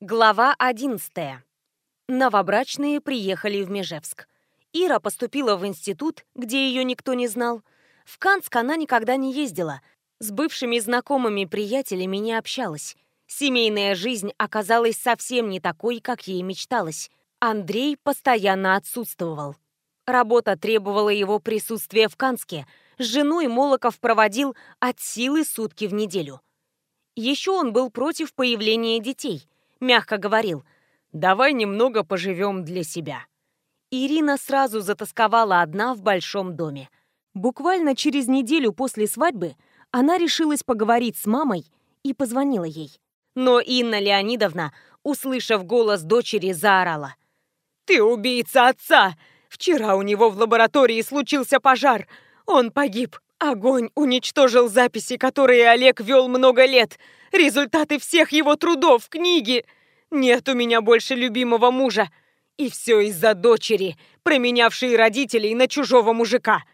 Глава 11. Новобрачные приехали в Межевск. Ира поступила в институт, где ее никто не знал. В Канск она никогда не ездила. С бывшими знакомыми приятелями не общалась. Семейная жизнь оказалась совсем не такой, как ей мечталось. Андрей постоянно отсутствовал. Работа требовала его присутствия в Канске. С женой Молоков проводил от силы сутки в неделю. Еще он был против появления детей – мягко говорил «Давай немного поживем для себя». Ирина сразу затасковала одна в большом доме. Буквально через неделю после свадьбы она решилась поговорить с мамой и позвонила ей. Но Инна Леонидовна, услышав голос дочери, заорала. «Ты убийца отца! Вчера у него в лаборатории случился пожар. Он погиб. Огонь уничтожил записи, которые Олег вел много лет. Результаты всех его трудов, книги. Нет у меня больше любимого мужа. И все из-за дочери, променявшей родителей на чужого мужика.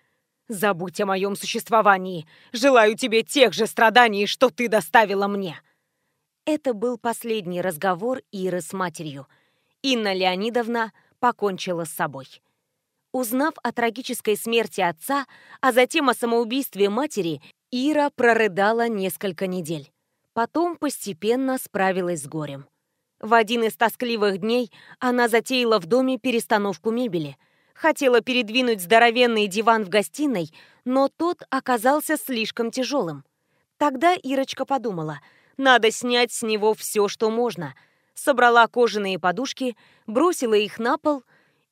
Забудь о моем существовании. Желаю тебе тех же страданий, что ты доставила мне. Это был последний разговор Иры с матерью. Инна Леонидовна покончила с собой. Узнав о трагической смерти отца, а затем о самоубийстве матери, Ира прорыдала несколько недель. Потом постепенно справилась с горем. В один из тоскливых дней она затеяла в доме перестановку мебели. Хотела передвинуть здоровенный диван в гостиной, но тот оказался слишком тяжелым. Тогда Ирочка подумала, надо снять с него все, что можно. Собрала кожаные подушки, бросила их на пол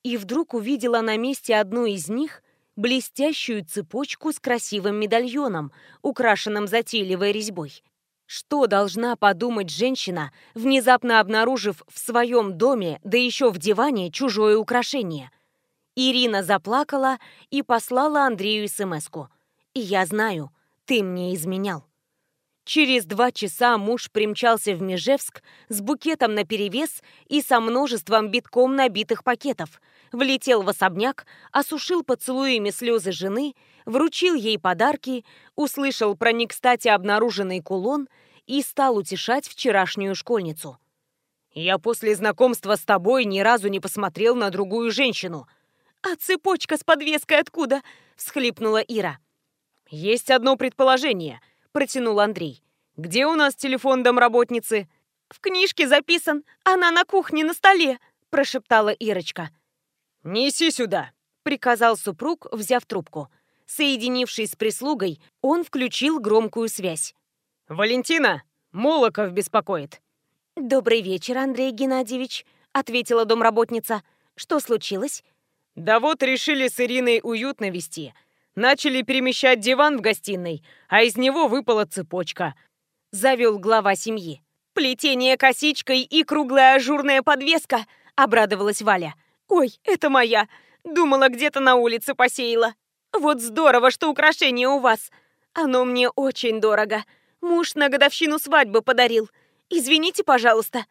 и вдруг увидела на месте одну из них блестящую цепочку с красивым медальоном, украшенным затейливой резьбой. Что должна подумать женщина, внезапно обнаружив в своем доме, да еще в диване, чужое украшение? Ирина заплакала и послала Андрею смс-ку. «Я знаю, ты мне изменял». Через два часа муж примчался в Межевск с букетом наперевес и со множеством битком набитых пакетов, влетел в особняк, осушил поцелуями слезы жены, вручил ей подарки, услышал про не кстати обнаруженный кулон – и стал утешать вчерашнюю школьницу. «Я после знакомства с тобой ни разу не посмотрел на другую женщину». «А цепочка с подвеской откуда?» – всхлипнула Ира. «Есть одно предположение», – протянул Андрей. «Где у нас телефон домработницы?» «В книжке записан. Она на кухне на столе», – прошептала Ирочка. «Неси сюда», – приказал супруг, взяв трубку. Соединившись с прислугой, он включил громкую связь. «Валентина, Молоков беспокоит». «Добрый вечер, Андрей Геннадьевич», — ответила домработница. «Что случилось?» «Да вот решили с Ириной уютно вести. Начали перемещать диван в гостиной, а из него выпала цепочка», — завел глава семьи. «Плетение косичкой и круглая ажурная подвеска», — обрадовалась Валя. «Ой, это моя. Думала, где-то на улице посеяла. Вот здорово, что украшение у вас. Оно мне очень дорого. Муж на годовщину свадьбы подарил. Извините, пожалуйста».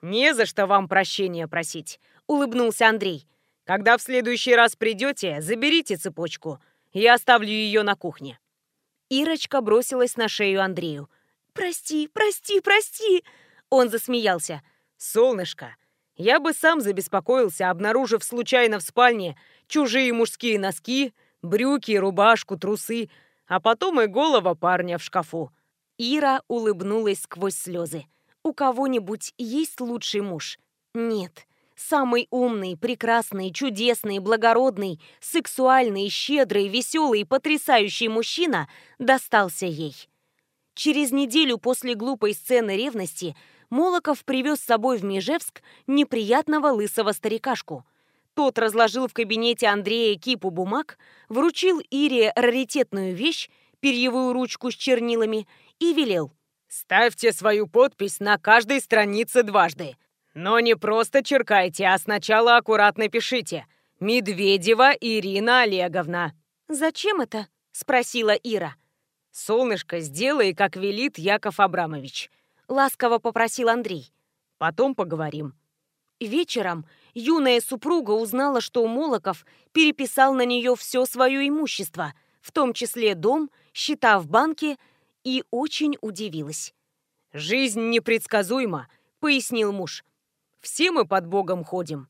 «Не за что вам прощения просить», — улыбнулся Андрей. «Когда в следующий раз придете, заберите цепочку. Я оставлю ее на кухне». Ирочка бросилась на шею Андрею. «Прости, прости, прости!» Он засмеялся. «Солнышко, я бы сам забеспокоился, обнаружив случайно в спальне чужие мужские носки, брюки, рубашку, трусы, а потом и голова парня в шкафу. Ира улыбнулась сквозь слезы. «У кого-нибудь есть лучший муж?» «Нет. Самый умный, прекрасный, чудесный, благородный, сексуальный, щедрый, веселый, потрясающий мужчина достался ей». Через неделю после глупой сцены ревности Молоков привез с собой в Межевск неприятного лысого старикашку. Тот разложил в кабинете Андрея кипу бумаг, вручил Ире раритетную вещь, перьевую ручку с чернилами и велел. «Ставьте свою подпись на каждой странице дважды. Но не просто черкайте, а сначала аккуратно пишите. Медведева Ирина Олеговна». «Зачем это?» – спросила Ира. «Солнышко, сделай, как велит Яков Абрамович», – ласково попросил Андрей. «Потом поговорим». Вечером юная супруга узнала, что Молоков переписал на нее все свое имущество, в том числе дом, счета в банке – и очень удивилась. «Жизнь непредсказуема», — пояснил муж. «Все мы под Богом ходим.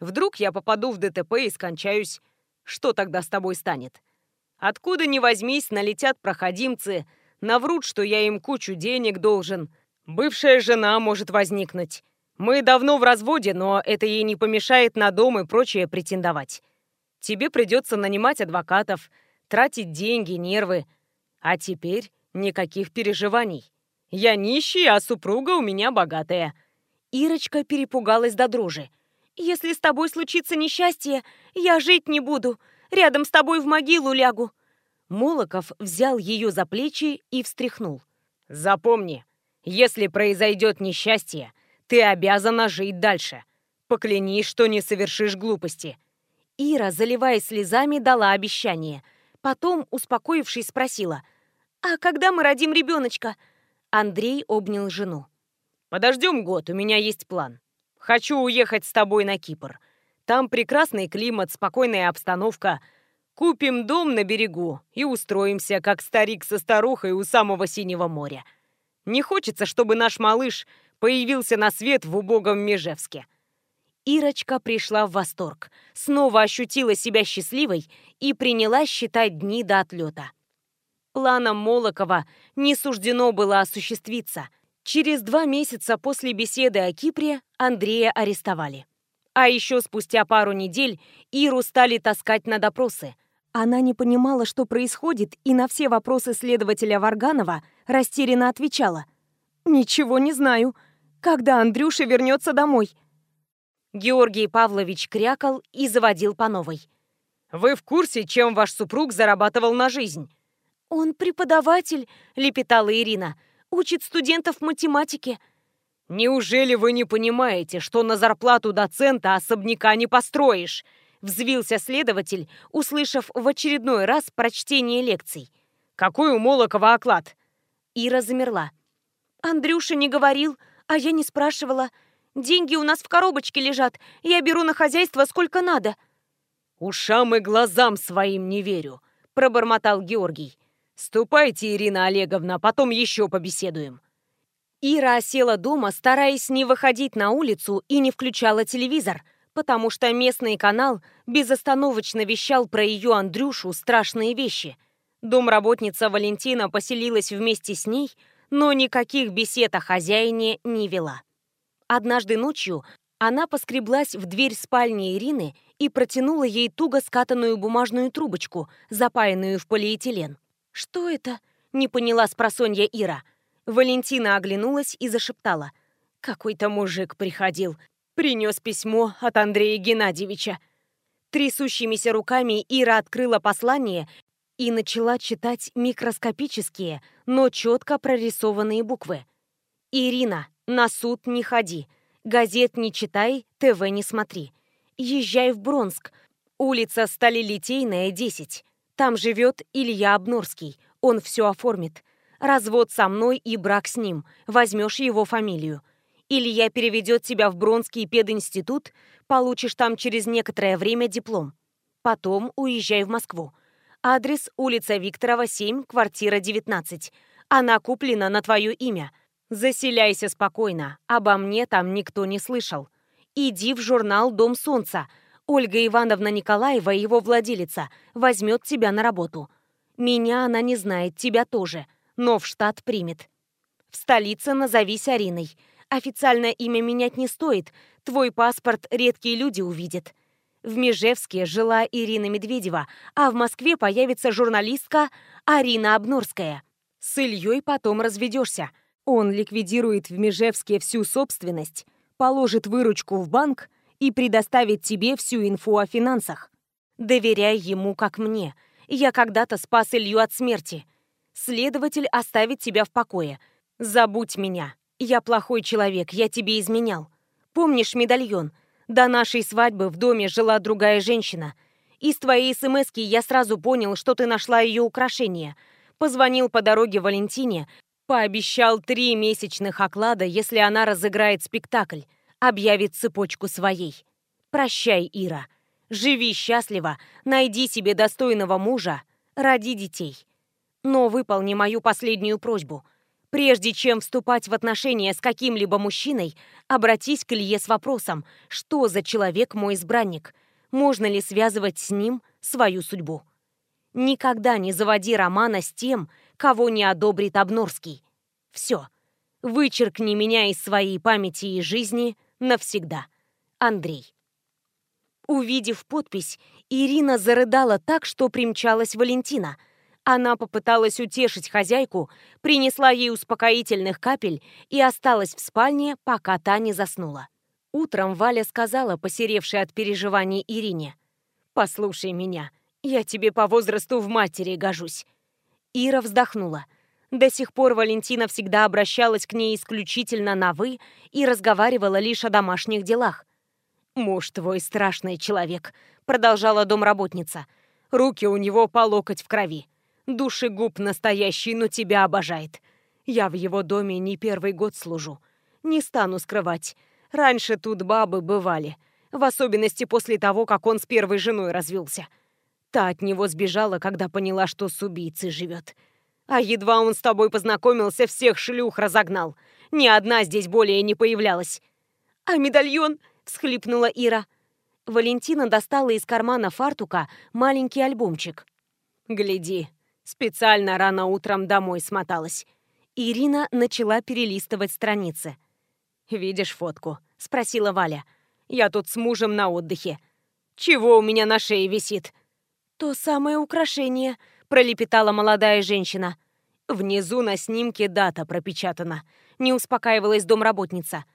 Вдруг я попаду в ДТП и скончаюсь. Что тогда с тобой станет? Откуда ни возьмись, налетят проходимцы, наврут, что я им кучу денег должен. Бывшая жена может возникнуть. Мы давно в разводе, но это ей не помешает на дом и прочее претендовать. Тебе придется нанимать адвокатов, тратить деньги, нервы. А теперь никаких переживаний. Я нищий, а супруга у меня богатая». Ирочка перепугалась до дрожи. Если с тобой случится несчастье, я жить не буду. Рядом с тобой в могилу лягу». Молоков взял ее за плечи и встряхнул. «Запомни, если произойдет несчастье, ты обязана жить дальше. Поклянись, что не совершишь глупости». Ира, заливаясь слезами, дала обещание. Потом, успокоившись, спросила. «А когда мы родим ребеночка?» Андрей обнял жену. «Подождем год, у меня есть план. Хочу уехать с тобой на Кипр. Там прекрасный климат, спокойная обстановка. Купим дом на берегу и устроимся, как старик со старухой у самого Синего моря. Не хочется, чтобы наш малыш появился на свет в убогом Межевске». Ирочка пришла в восторг, снова ощутила себя счастливой и принялась считать дни до отлета. Планом Молокова не суждено было осуществиться – Через два месяца после беседы о Кипре Андрея арестовали. А еще спустя пару недель Иру стали таскать на допросы. Она не понимала, что происходит, и на все вопросы следователя Варганова растерянно отвечала. «Ничего не знаю. Когда Андрюша вернется домой?» Георгий Павлович крякал и заводил по новой. «Вы в курсе, чем ваш супруг зарабатывал на жизнь?» «Он преподаватель», — лепетала Ирина учит студентов математике. Неужели вы не понимаете, что на зарплату доцента особняка не построишь? Взвился следователь, услышав в очередной раз прочтение лекций. Какой у Молокова оклад? Ира замерла. Андрюша не говорил, а я не спрашивала. Деньги у нас в коробочке лежат, я беру на хозяйство сколько надо. Ушам и глазам своим не верю, пробормотал Георгий. «Ступайте, Ирина Олеговна, потом еще побеседуем». Ира осела дома, стараясь не выходить на улицу и не включала телевизор, потому что местный канал безостановочно вещал про ее Андрюшу страшные вещи. Домработница Валентина поселилась вместе с ней, но никаких бесед о хозяине не вела. Однажды ночью она поскреблась в дверь спальни Ирины и протянула ей туго скатанную бумажную трубочку, запаянную в полиэтилен. «Что это?» — не поняла спросонья Ира. Валентина оглянулась и зашептала. «Какой-то мужик приходил. Принес письмо от Андрея Геннадьевича». Трясущимися руками Ира открыла послание и начала читать микроскопические, но четко прорисованные буквы. «Ирина, на суд не ходи. Газет не читай, ТВ не смотри. Езжай в Бронск. Улица Сталилитейная, 10. Там живет Илья Обнорский. Он все оформит. Развод со мной и брак с ним. Возьмешь его фамилию. Илья переведет тебя в Бронский пединститут, получишь там через некоторое время диплом. Потом уезжай в Москву. Адрес улица Викторова, 7, квартира 19. Она куплена на твое имя. Заселяйся спокойно, обо мне там никто не слышал. Иди в журнал «Дом солнца», Ольга Ивановна Николаева, его владелица, возьмет тебя на работу. Меня она не знает, тебя тоже, но в штат примет. В столице назовись Ариной. Официальное имя менять не стоит, твой паспорт редкие люди увидят. В Межевске жила Ирина Медведева, а в Москве появится журналистка Арина Обнорская. С Ильей потом разведешься. Он ликвидирует в Межевске всю собственность, положит выручку в банк и предоставит тебе всю инфу о финансах. Доверяй ему, как мне. Я когда-то спас Илью от смерти. Следователь оставит тебя в покое. Забудь меня. Я плохой человек, я тебе изменял. Помнишь медальон? До нашей свадьбы в доме жила другая женщина. Из твоей смс я сразу понял, что ты нашла ее украшение. Позвонил по дороге Валентине, пообещал три месячных оклада, если она разыграет спектакль объявит цепочку своей. Прощай, Ира. Живи счастливо, найди себе достойного мужа, роди детей. Но выполни мою последнюю просьбу. Прежде чем вступать в отношения с каким-либо мужчиной, обратись к Илье с вопросом, что за человек мой избранник, можно ли связывать с ним свою судьбу. Никогда не заводи романа с тем, кого не одобрит Обнорский. Все. Вычеркни меня из своей памяти и жизни навсегда. Андрей. Увидев подпись, Ирина зарыдала так, что примчалась Валентина. Она попыталась утешить хозяйку, принесла ей успокоительных капель и осталась в спальне, пока та не заснула. Утром Валя сказала, посеревшей от переживаний Ирине, «Послушай меня, я тебе по возрасту в матери гожусь». Ира вздохнула. До сих пор Валентина всегда обращалась к ней исключительно на «вы» и разговаривала лишь о домашних делах. «Муж твой страшный человек», — продолжала домработница. «Руки у него по локоть в крови. Душегуб настоящий, но тебя обожает. Я в его доме не первый год служу. Не стану скрывать. Раньше тут бабы бывали, в особенности после того, как он с первой женой развелся. Та от него сбежала, когда поняла, что с убийцей живет. А едва он с тобой познакомился, всех шлюх разогнал. Ни одна здесь более не появлялась. А медальон — всхлипнула Ира. Валентина достала из кармана фартука маленький альбомчик. «Гляди, специально рано утром домой смоталась». Ирина начала перелистывать страницы. «Видишь фотку?» — спросила Валя. «Я тут с мужем на отдыхе. Чего у меня на шее висит?» «То самое украшение», — пролепетала молодая женщина. Внизу на снимке дата пропечатана. Не успокаивалась домработница.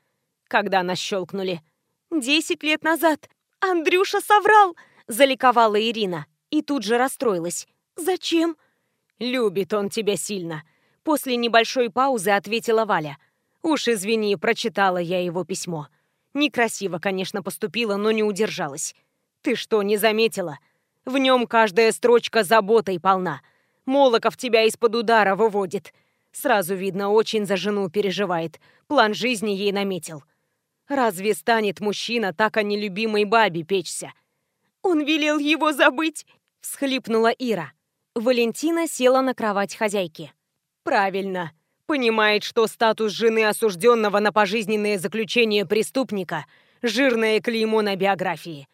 Когда нас щелкнули. «Десять лет назад! Андрюша соврал!» – заликовала Ирина. И тут же расстроилась. «Зачем?» «Любит он тебя сильно», – после небольшой паузы ответила Валя. «Уж извини, прочитала я его письмо. Некрасиво, конечно, поступила, но не удержалась. Ты что, не заметила? В нем каждая строчка заботой полна. Молоков тебя из-под удара выводит. Сразу видно, очень за жену переживает. План жизни ей наметил. Разве станет мужчина так о нелюбимой бабе печься? Он велел его забыть, всхлипнула Ира. Валентина села на кровать хозяйки. Правильно. Понимает, что статус жены осужденного на пожизненное заключение преступника – жирное клеймо на биографии.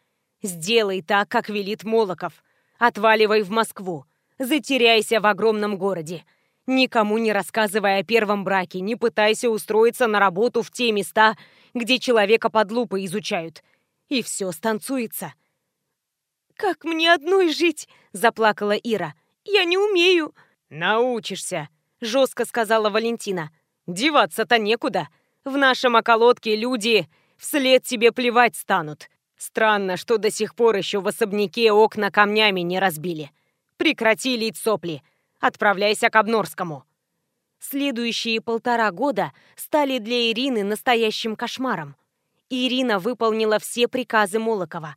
Сделай так, как велит Молоков. Отваливай в Москву. Затеряйся в огромном городе. Никому не рассказывай о первом браке, не пытайся устроиться на работу в те места, где человека под лупой изучают. И все станцуется. «Как мне одной жить?» – заплакала Ира. «Я не умею». «Научишься», – жестко сказала Валентина. «Деваться-то некуда. В нашем околотке люди вслед тебе плевать станут. Странно, что до сих пор еще в особняке окна камнями не разбили. Прекрати лить сопли. Отправляйся к Обнорскому». Следующие полтора года стали для Ирины настоящим кошмаром. Ирина выполнила все приказы Молокова.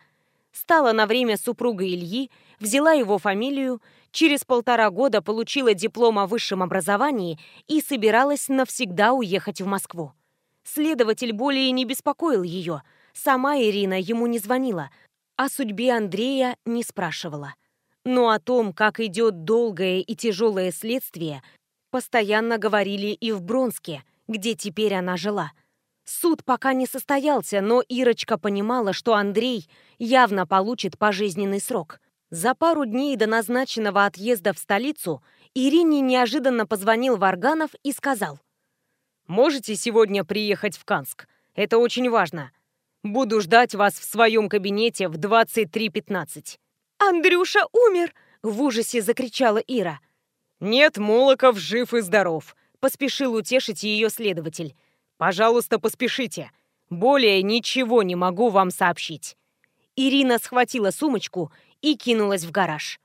Стала на время супругой Ильи, взяла его фамилию, через полтора года получила диплом о высшем образовании и собиралась навсегда уехать в Москву. Следователь более не беспокоил ее, сама Ирина ему не звонила, о судьбе Андрея не спрашивала. Но о том, как идет долгое и тяжелое следствие – постоянно говорили и в Бронске, где теперь она жила. Суд пока не состоялся, но Ирочка понимала, что Андрей явно получит пожизненный срок. За пару дней до назначенного отъезда в столицу Ирине неожиданно позвонил Варганов и сказал. «Можете сегодня приехать в Канск? Это очень важно. Буду ждать вас в своем кабинете в 23.15». «Андрюша умер!» — в ужасе закричала Ира. «Нет, Молоков жив и здоров», — поспешил утешить ее следователь. «Пожалуйста, поспешите. Более ничего не могу вам сообщить». Ирина схватила сумочку и кинулась в гараж.